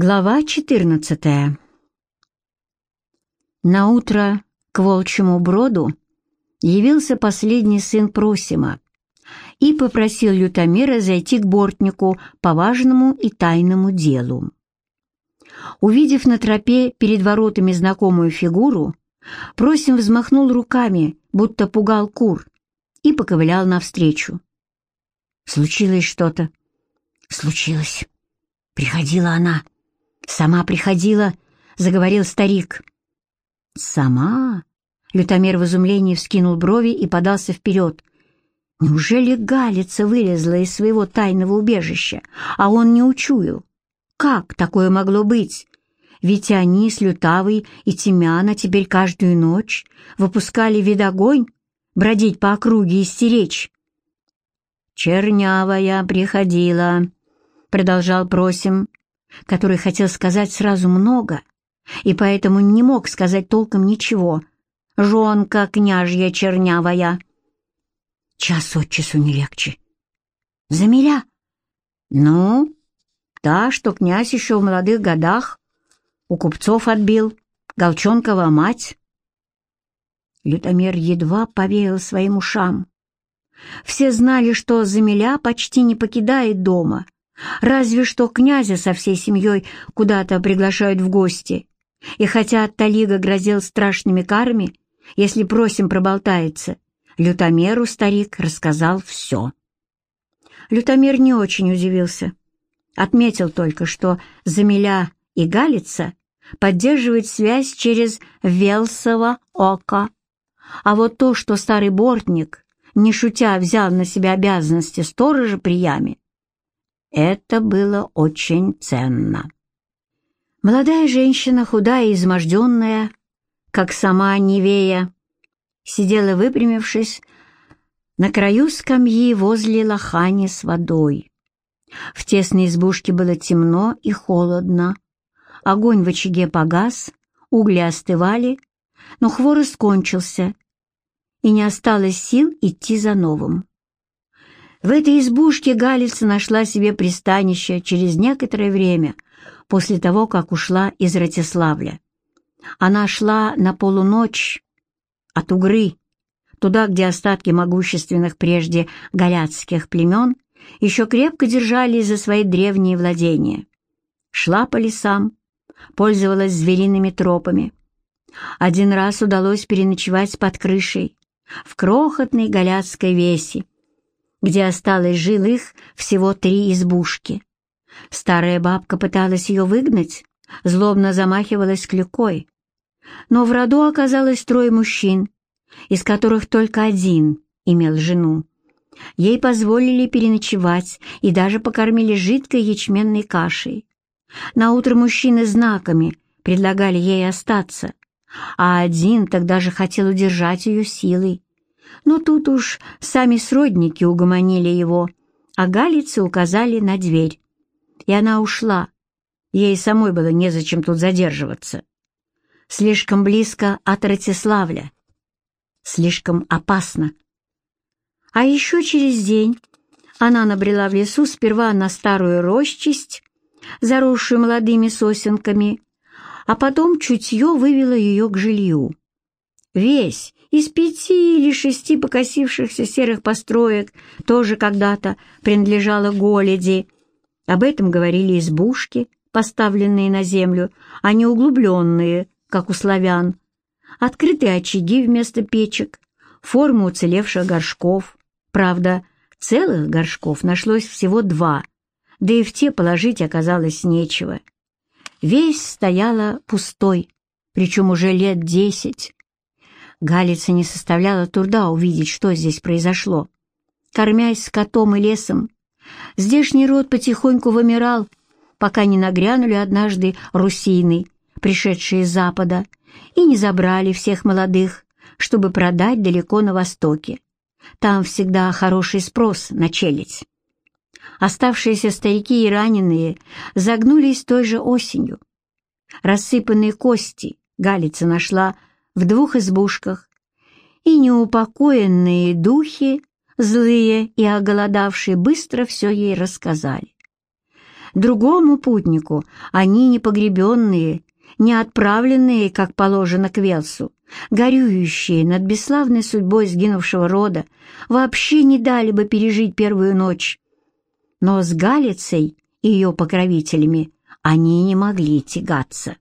Глава 14 На утро к волчьему броду явился последний сын Просима и попросил Лютомира зайти к бортнику по важному и тайному делу. Увидев на тропе перед воротами знакомую фигуру, Просим взмахнул руками, будто пугал кур, и поковылял навстречу. «Случилось что-то?» «Случилось. Приходила она». «Сама приходила», — заговорил старик. «Сама?» — Лютомер в изумлении вскинул брови и подался вперед. «Неужели Галица вылезла из своего тайного убежища, а он не учуял? Как такое могло быть? Ведь они с Лютавой и Тимяна теперь каждую ночь выпускали вид огонь, бродить по округе и стеречь». «Чернявая приходила», — продолжал Просим который хотел сказать сразу много и поэтому не мог сказать толком ничего. «Жонка княжья чернявая!» Час от часу не легче. «Замиля?» «Ну, та, что князь еще в молодых годах у купцов отбил, Голчонкова мать». Лютомер едва поверил своим ушам. Все знали, что Замиля почти не покидает дома — Разве что князя со всей семьей куда-то приглашают в гости. И хотя Талига грозил страшными карами, если просим проболтается, Лютомеру старик рассказал все. Лютомер не очень удивился. Отметил только, что Замиля и Галица поддерживают связь через Велсово око. А вот то, что старый бортник, не шутя, взял на себя обязанности сторожа при яме, это было очень ценно. Молодая женщина, худая и изможденная, как сама Невея, сидела выпрямившись на краю скамьи возле лохани с водой. В тесной избушке было темно и холодно. Огонь в очаге погас, угли остывали, но хворост кончился, и не осталось сил идти за новым. В этой избушке Галица нашла себе пристанище через некоторое время после того, как ушла из Ратиславля. Она шла на полуночь от Угры, туда, где остатки могущественных прежде галяцких племен еще крепко держались за свои древние владения. Шла по лесам, пользовалась звериными тропами. Один раз удалось переночевать под крышей в крохотной галяцкой весе, где осталось жилых всего три избушки. Старая бабка пыталась ее выгнать, злобно замахивалась клюкой. Но в роду оказалось трое мужчин, из которых только один имел жену. Ей позволили переночевать и даже покормили жидкой ячменной кашей. Наутро мужчины знаками предлагали ей остаться, а один тогда же хотел удержать ее силой. Но тут уж сами сродники угомонили его, а галицы указали на дверь. И она ушла. Ей самой было незачем тут задерживаться. Слишком близко от Ратиславля. Слишком опасно. А еще через день она набрела в лесу сперва на старую рощисть, заросшую молодыми сосенками, а потом чутье вывело ее к жилью. Весь из пяти или шести покосившихся серых построек тоже когда-то принадлежало Голеди. Об этом говорили избушки, поставленные на землю, а не углубленные, как у славян. Открытые очаги вместо печек, форму уцелевших горшков. Правда, целых горшков нашлось всего два, да и в те положить оказалось нечего. Весь стояла пустой, причем уже лет десять. Галице не составляло труда увидеть, что здесь произошло. Кормясь скотом и лесом, здешний род потихоньку вымирал, пока не нагрянули однажды русины, пришедшие с запада, и не забрали всех молодых, чтобы продать далеко на востоке. Там всегда хороший спрос на челядь. Оставшиеся старики и раненые загнулись той же осенью. Рассыпанные кости Галица нашла в двух избушках, и неупокоенные духи, злые и оголодавшие, быстро все ей рассказали. Другому путнику они не погребенные, не отправленные, как положено, к Велсу, горюющие над бесславной судьбой сгинувшего рода, вообще не дали бы пережить первую ночь. Но с Галицей и ее покровителями они не могли тягаться.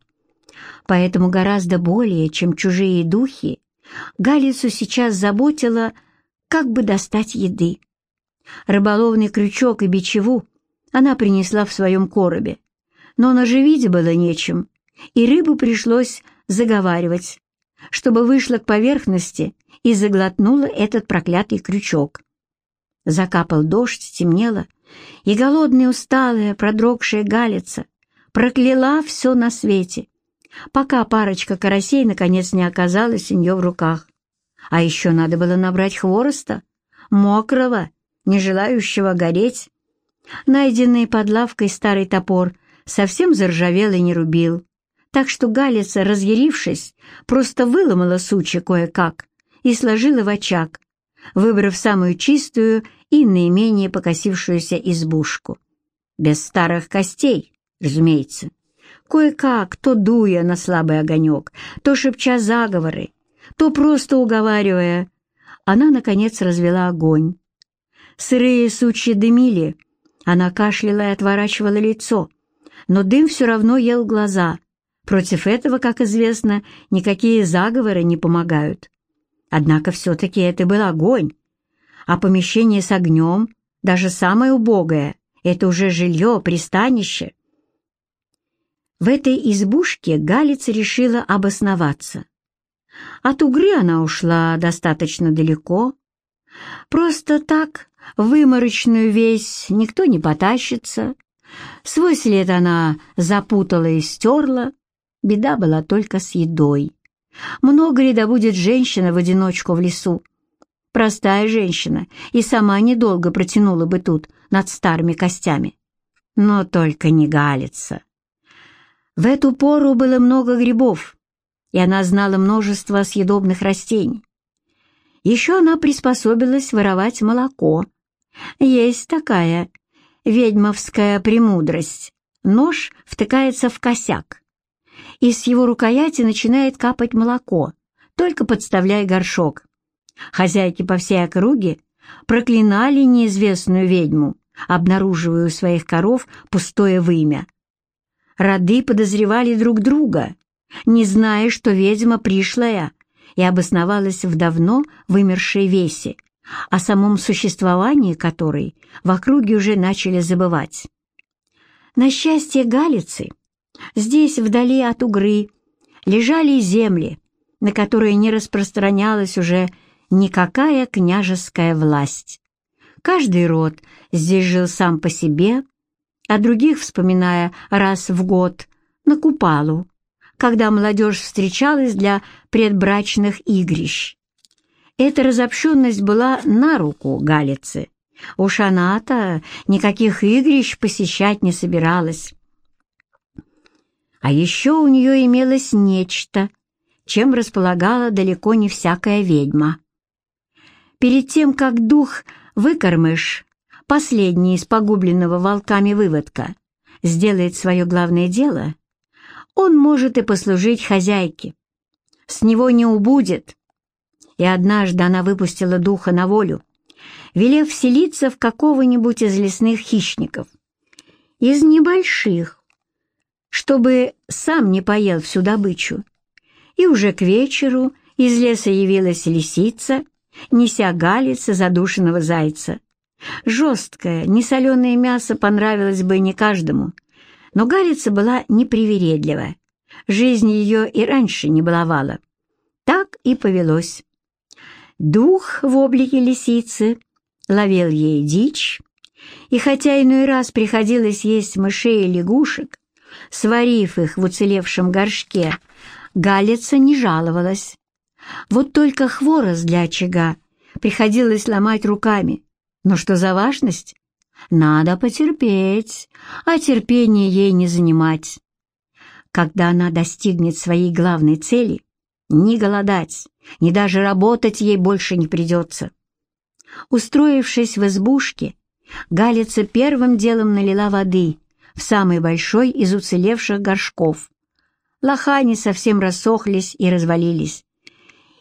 Поэтому гораздо более, чем чужие духи, Галицу сейчас заботило, как бы достать еды. Рыболовный крючок и бичеву она принесла в своем коробе, но наживить было нечем, и рыбу пришлось заговаривать, чтобы вышла к поверхности и заглотнула этот проклятый крючок. Закапал дождь, темнело, и голодная, усталая, продрогшая галица прокляла все на свете, пока парочка карасей наконец не оказалась у нее в руках. А еще надо было набрать хвороста, мокрого, не желающего гореть. Найденный под лавкой старый топор совсем заржавел и не рубил, так что Галица, разъярившись, просто выломала сучья кое-как и сложила в очаг, выбрав самую чистую и наименее покосившуюся избушку. Без старых костей, разумеется. Кое-как, то дуя на слабый огонек, то шепча заговоры, то просто уговаривая, она, наконец, развела огонь. Сырые сучья дымили, она кашляла и отворачивала лицо, но дым все равно ел глаза. Против этого, как известно, никакие заговоры не помогают. Однако все-таки это был огонь, а помещение с огнем, даже самое убогое, это уже жилье, пристанище. В этой избушке Галица решила обосноваться. От Угры она ушла достаточно далеко. Просто так выморочную весь никто не потащится. Свой след она запутала и стерла. Беда была только с едой. Много ли добудет женщина в одиночку в лесу? Простая женщина и сама недолго протянула бы тут над старыми костями. Но только не галится. В эту пору было много грибов, и она знала множество съедобных растений. Еще она приспособилась воровать молоко. Есть такая ведьмовская премудрость. Нож втыкается в косяк, и с его рукояти начинает капать молоко, только подставляя горшок. Хозяйки по всей округе проклинали неизвестную ведьму, обнаруживая у своих коров пустое вымя. Роды подозревали друг друга, не зная, что ведьма пришлая и обосновалась в давно вымершей весе, о самом существовании которой в округе уже начали забывать. На счастье Галицы, здесь, вдали от Угры, лежали земли, на которые не распространялась уже никакая княжеская власть. Каждый род здесь жил сам по себе, а других вспоминая раз в год на Купалу, когда молодежь встречалась для предбрачных игрищ. Эта разобщенность была на руку Галицы. Уж она-то никаких игрищ посещать не собиралась. А еще у нее имелось нечто, чем располагала далеко не всякая ведьма. Перед тем, как дух выкормыш, последний из погубленного волками выводка, сделает свое главное дело, он может и послужить хозяйке. С него не убудет. И однажды она выпустила духа на волю, велев вселиться в какого-нибудь из лесных хищников. Из небольших, чтобы сам не поел всю добычу. И уже к вечеру из леса явилась лисица — неся галица задушенного зайца. Жесткое, несоленое мясо понравилось бы не каждому, но галица была непривередливая. Жизнь ее и раньше не баловала. Так и повелось. Дух в облике лисицы ловил ей дичь, и хотя иной раз приходилось есть мышей и лягушек, сварив их в уцелевшем горшке, Галица не жаловалась. Вот только хворост для очага приходилось ломать руками. Но что за важность? Надо потерпеть, а терпение ей не занимать. Когда она достигнет своей главной цели, ни голодать, ни даже работать ей больше не придется. Устроившись в избушке, Галица первым делом налила воды в самый большой из уцелевших горшков. Лохани совсем рассохлись и развалились.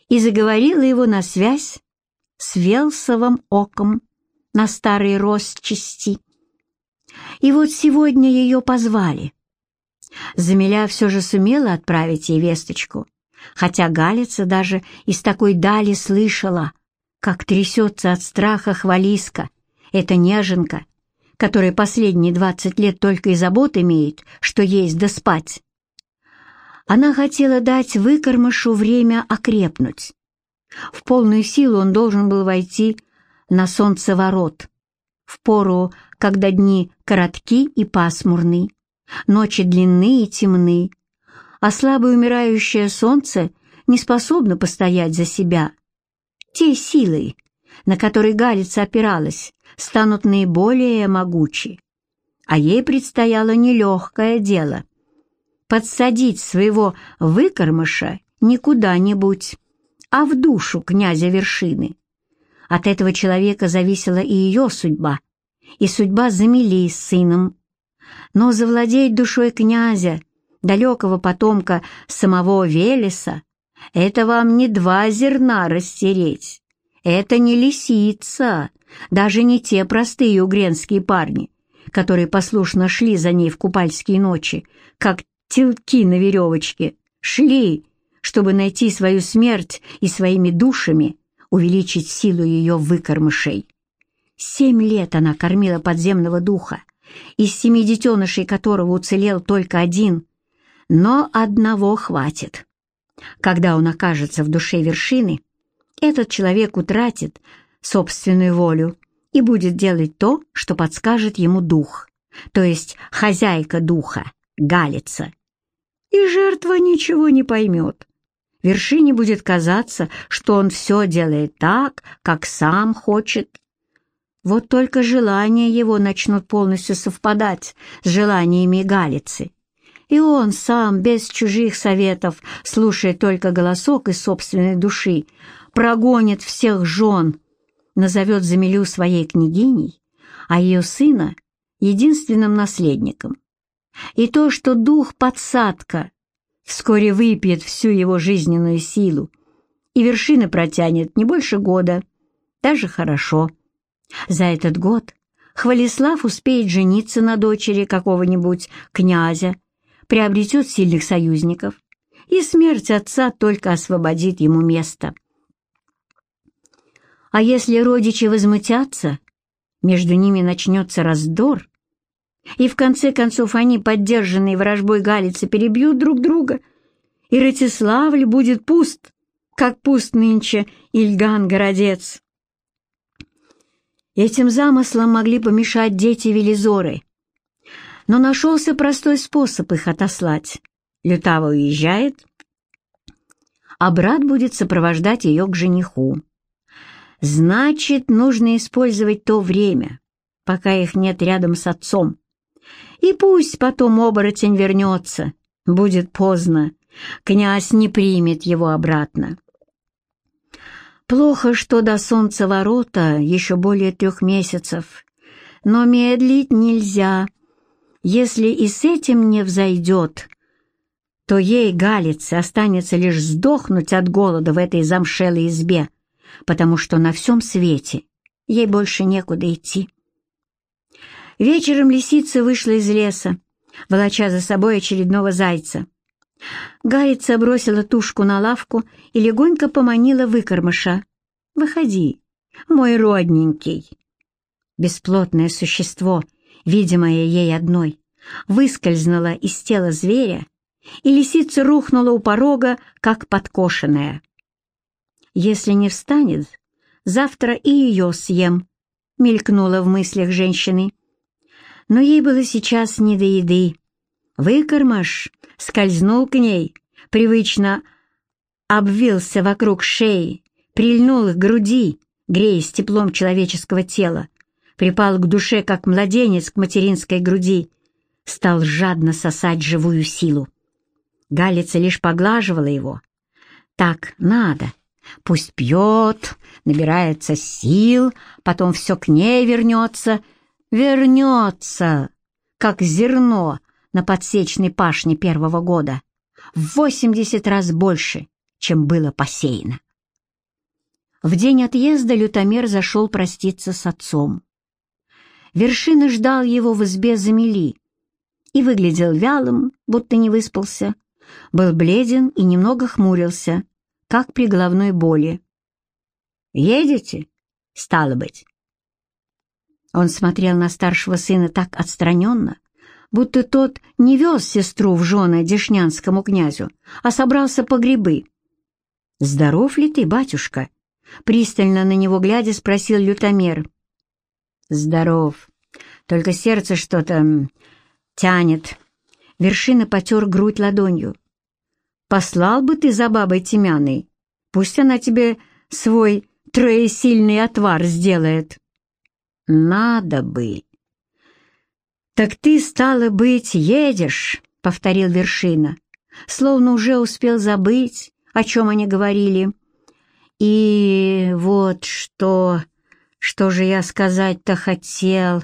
И заговорила его на связь с Велсовым оком на старый росчасти. И вот сегодня ее позвали. Замиля все же сумела отправить ей весточку, хотя Галица даже из такой дали слышала, как трясется от страха хвалиска, эта неженка, которая последние двадцать лет только и забот имеет, что есть да спать. Она хотела дать выкормышу время окрепнуть. В полную силу он должен был войти на солнцеворот, в пору, когда дни коротки и пасмурны, ночи длинны и темны, а слабое умирающее солнце не способно постоять за себя. Те силы, на которые Галица опиралась, станут наиболее могучи. А ей предстояло нелегкое дело — подсадить своего выкормыша не куда-нибудь, а в душу князя вершины. От этого человека зависела и ее судьба, и судьба Замели с сыном. Но завладеть душой князя, далекого потомка самого Велеса, это вам не два зерна растереть. Это не лисица, даже не те простые угренские парни, которые послушно шли за ней в купальские ночи, как телки на веревочке, шли, чтобы найти свою смерть и своими душами увеличить силу ее выкормышей. Семь лет она кормила подземного духа, из семи детенышей которого уцелел только один, но одного хватит. Когда он окажется в душе вершины, этот человек утратит собственную волю и будет делать то, что подскажет ему дух, то есть хозяйка духа, галица. И жертва ничего не поймет. Вершине будет казаться, что он все делает так, как сам хочет. Вот только желания его начнут полностью совпадать с желаниями Галицы. И он сам, без чужих советов, слушая только голосок из собственной души, прогонит всех жен, назовет Замилю своей княгиней, а ее сына — единственным наследником. И то, что дух подсадка вскоре выпьет всю его жизненную силу, и вершина протянет не больше года, даже хорошо. За этот год Хвалислав успеет жениться на дочери какого-нибудь князя, приобретет сильных союзников, и смерть отца только освободит ему место. А если родичи возмутятся, между ними начнется раздор, и в конце концов они, поддержанные вражбой Галицы, перебьют друг друга, и Ратиславль будет пуст, как пуст нынче Ильган-городец. Этим замыслам могли помешать дети Велизоры, но нашелся простой способ их отослать. Лютава уезжает, а брат будет сопровождать ее к жениху. Значит, нужно использовать то время, пока их нет рядом с отцом. И пусть потом оборотень вернется, будет поздно, князь не примет его обратно. Плохо, что до солнца ворота еще более трех месяцев, но медлить нельзя. Если и с этим не взойдет, то ей, Галице, останется лишь сдохнуть от голода в этой замшелой избе, потому что на всем свете ей больше некуда идти. Вечером лисица вышла из леса, волоча за собой очередного зайца. Галица бросила тушку на лавку и легонько поманила выкормыша. «Выходи, мой родненький!» Бесплотное существо, видимое ей одной, выскользнуло из тела зверя, и лисица рухнула у порога, как подкошенная. «Если не встанет, завтра и ее съем», — мелькнула в мыслях женщины но ей было сейчас не до еды. Выкормыш скользнул к ней, привычно обвился вокруг шеи, прильнул к груди, греясь теплом человеческого тела, припал к душе, как младенец к материнской груди, стал жадно сосать живую силу. Галица лишь поглаживала его. «Так надо. Пусть пьет, набирается сил, потом все к ней вернется», Вернется. как зерно на подсечной пашне первого года, в 80 раз больше, чем было посеяно. В день отъезда лютомер зашел проститься с отцом. Вершина ждал его в избе замели и выглядел вялым, будто не выспался, был бледен и немного хмурился, как при головной боли. «Едете?» «Стало быть». Он смотрел на старшего сына так отстраненно, будто тот не вез сестру в жены Дешнянскому князю, а собрался по грибы. «Здоров ли ты, батюшка?» Пристально на него глядя спросил лютомер. «Здоров. Только сердце что-то тянет». Вершина потер грудь ладонью. «Послал бы ты за бабой Тимяной. Пусть она тебе свой троесильный отвар сделает». «Надо бы». «Так ты, стало быть, едешь», — повторил Вершина, словно уже успел забыть, о чем они говорили. «И вот что... Что же я сказать-то хотел?»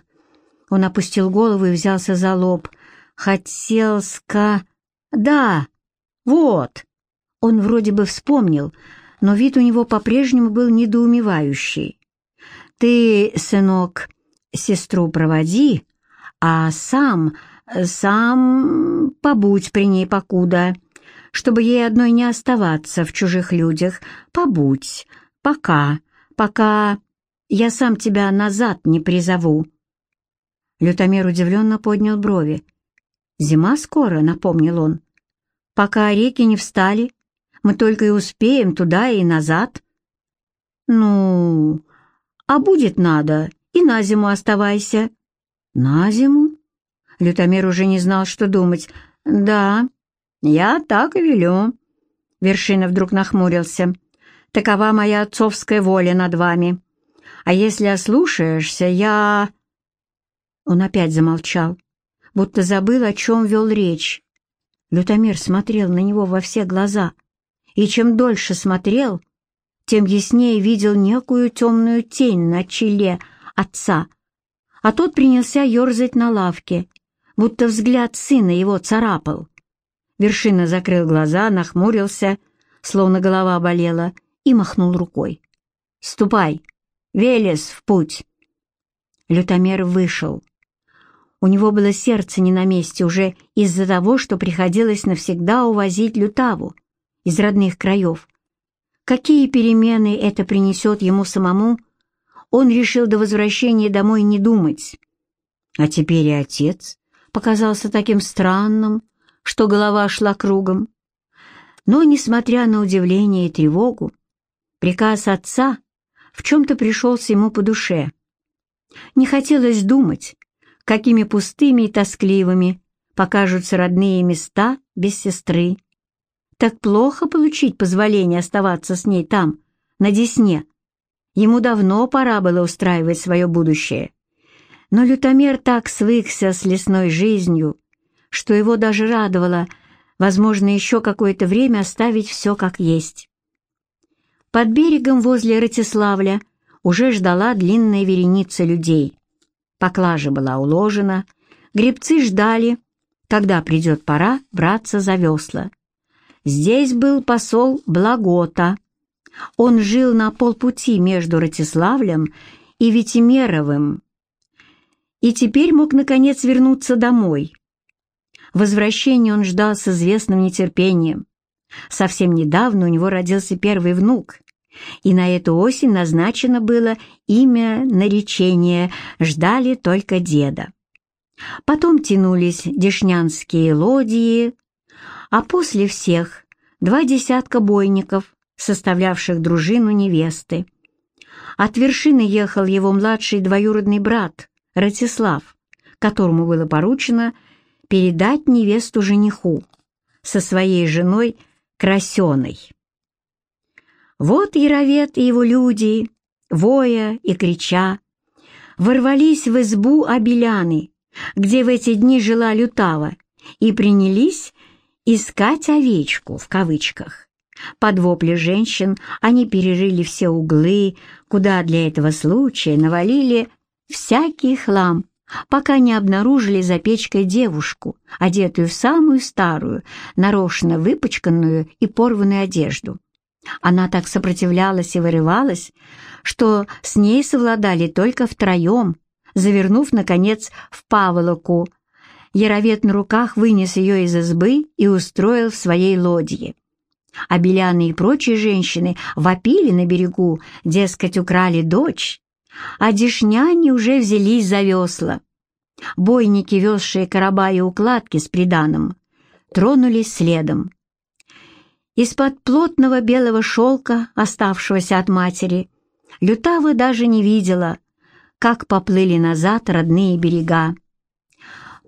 Он опустил голову и взялся за лоб. «Хотел ска...» «Да, вот!» Он вроде бы вспомнил, но вид у него по-прежнему был недоумевающий. «Ты, сынок, сестру проводи, а сам, сам побудь при ней покуда, чтобы ей одной не оставаться в чужих людях. Побудь, пока, пока я сам тебя назад не призову». Лютомер удивленно поднял брови. «Зима скоро», — напомнил он. «Пока реки не встали, мы только и успеем туда и назад». «Ну, а будет надо, и на зиму оставайся». «На зиму?» Лютомер уже не знал, что думать. «Да, я так и велю». Вершина вдруг нахмурился. «Такова моя отцовская воля над вами. А если ослушаешься, я...» Он опять замолчал, будто забыл, о чем вел речь. Лютомер смотрел на него во все глаза и чем дольше смотрел, тем яснее видел некую темную тень на челе отца, а тот принялся ерзать на лавке, будто взгляд сына его царапал. Вершина закрыл глаза, нахмурился, словно голова болела, и махнул рукой. «Ступай! Велес в путь!» Лютомер вышел. У него было сердце не на месте уже из-за того, что приходилось навсегда увозить Лютаву, из родных краев. Какие перемены это принесет ему самому, он решил до возвращения домой не думать. А теперь и отец показался таким странным, что голова шла кругом. Но, несмотря на удивление и тревогу, приказ отца в чем-то пришелся ему по душе. Не хотелось думать, какими пустыми и тоскливыми покажутся родные места без сестры. Так плохо получить позволение оставаться с ней там, на Десне. Ему давно пора было устраивать свое будущее. Но лютомер так свыкся с лесной жизнью, что его даже радовало, возможно, еще какое-то время оставить все как есть. Под берегом возле Ратиславля уже ждала длинная вереница людей. Поклажа была уложена, гребцы ждали, когда придет пора браться за весла. Здесь был посол Благота. Он жил на полпути между Ратиславлем и Витимеровым и теперь мог, наконец, вернуться домой. Возвращение он ждал с известным нетерпением. Совсем недавно у него родился первый внук, и на эту осень назначено было имя наречения, ждали только деда. Потом тянулись дешнянские лодии, а после всех два десятка бойников, составлявших дружину невесты. От вершины ехал его младший двоюродный брат Ратислав, которому было поручено передать невесту жениху со своей женой Красеной. Вот Яровед и его люди, воя и крича, ворвались в избу Абеляны, где в эти дни жила Лютава, и принялись «искать овечку» в кавычках. Под вопли женщин они перерыли все углы, куда для этого случая навалили всякий хлам, пока не обнаружили за печкой девушку, одетую в самую старую, нарочно выпачканную и порванную одежду. Она так сопротивлялась и вырывалась, что с ней совладали только втроем, завернув, наконец, в паволоку. Яровед на руках вынес ее из избы и устроил в своей лодье. А Беляна и прочие женщины вопили на берегу, дескать, украли дочь, а дешняне уже взялись за весла. Бойники, везшие короба и укладки с приданым, тронулись следом. Из-под плотного белого шелка, оставшегося от матери, Лютава даже не видела, как поплыли назад родные берега.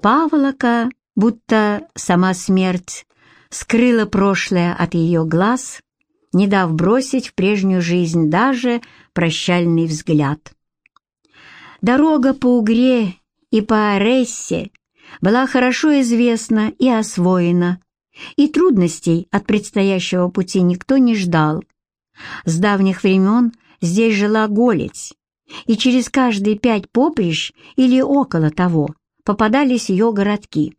Паволока, будто сама смерть, скрыла прошлое от ее глаз, не дав бросить в прежнюю жизнь даже прощальный взгляд. Дорога по Угре и по Орессе была хорошо известна и освоена, и трудностей от предстоящего пути никто не ждал. С давних времен здесь жила Голец, и через каждые пять поприщ или около того попадались ее городки.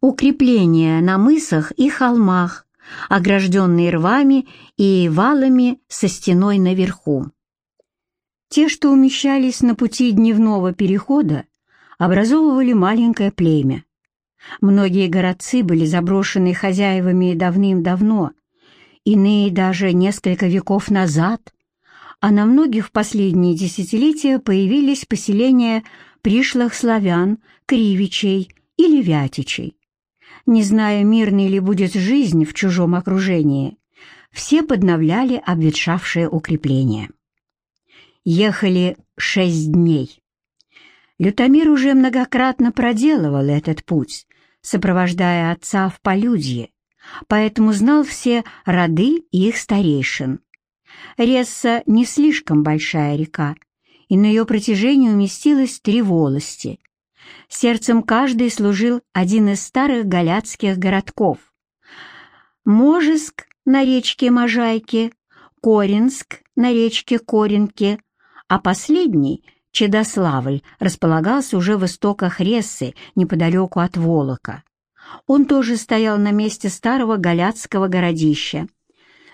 Укрепления на мысах и холмах, огражденные рвами и валами со стеной наверху. Те, что умещались на пути дневного перехода, образовывали маленькое племя. Многие городцы были заброшены хозяевами давным-давно, иные даже несколько веков назад, а на многих в последние десятилетия появились поселения пришлых славян, кривичей или вятичей. Не зная, мирной ли будет жизнь в чужом окружении, все подновляли обветшавшее укрепление. Ехали шесть дней. Лютомир уже многократно проделывал этот путь, сопровождая отца в полюдье, поэтому знал все роды и их старейшин. Ресса не слишком большая река, и на ее протяжении уместилось три волости. Сердцем каждой служил один из старых галяцких городков. Можеск на речке Можайке, Коринск на речке Коринке, а последний Чедославль располагался уже в истоках Рессы, неподалеку от Волока. Он тоже стоял на месте старого галяцкого городища,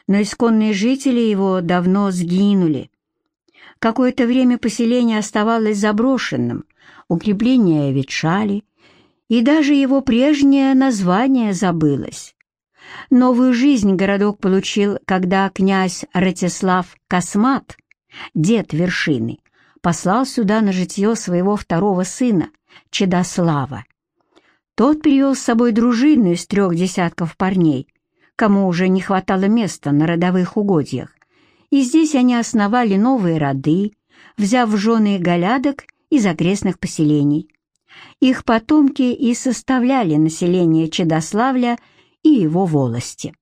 но исконные жители его давно сгинули. Какое-то время поселение оставалось заброшенным, укрепления ветшали, и даже его прежнее название забылось. Новую жизнь городок получил, когда князь Ратислав Космат, дед вершины, послал сюда на житье своего второго сына, Чедослава. Тот привел с собой дружину из трех десятков парней, кому уже не хватало места на родовых угодьях, и здесь они основали новые роды, взяв в жены голядок из окрестных поселений. Их потомки и составляли население Чедославля и его волости.